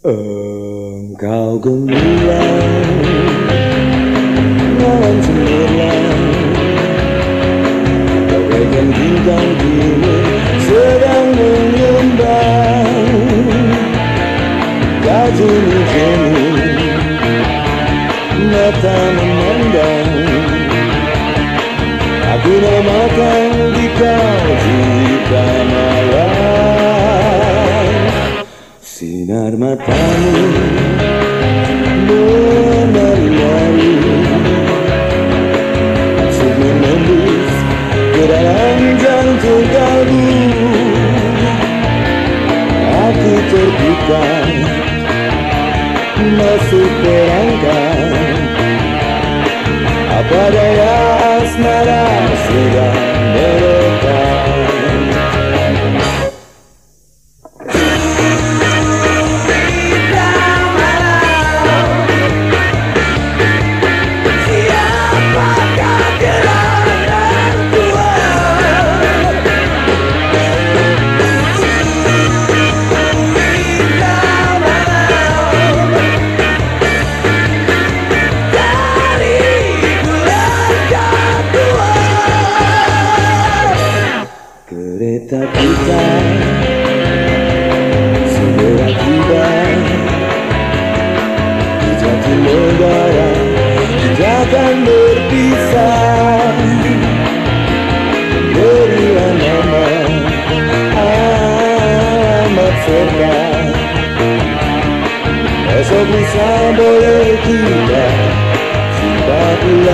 Engkau gemilang Malam cemerlang Bagaikan bintang timur Sedang mengembang Kajuni jemu Mata memandang Aku namakan di kau Sinar matamu menari-nari. Maksud menembus ke dalam jantung kalbu Aku terbuka masuk perangkat Apa daya asmara sudah merekam Kereta kita segera tiba. Di jati negara kita akan berpisah. Berilah nama alamat serta esok lusa boleh kita jumpa pulang